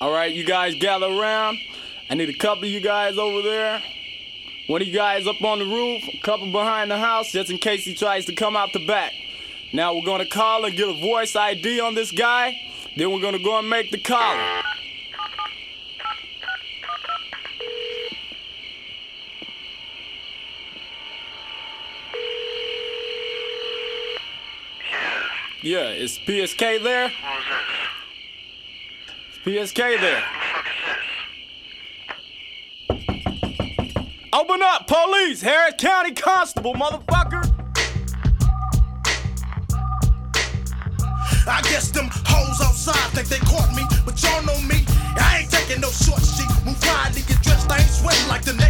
All right, you guys gather around. I need a couple of you guys over there. One of you guys up on the roof, a couple behind the house, just in case he tries to come out the back. Now we're gonna call and get a voice ID on this guy. Then we're gonna go and make the call. Yeah, is PSK there? PSK there. Open up, police! Harris County Constable, motherfucker! I guess them hoes outside think they caught me, but y'all know me. I ain't taking no short sheet. Move quietly get dressed, I ain't sweating like the next.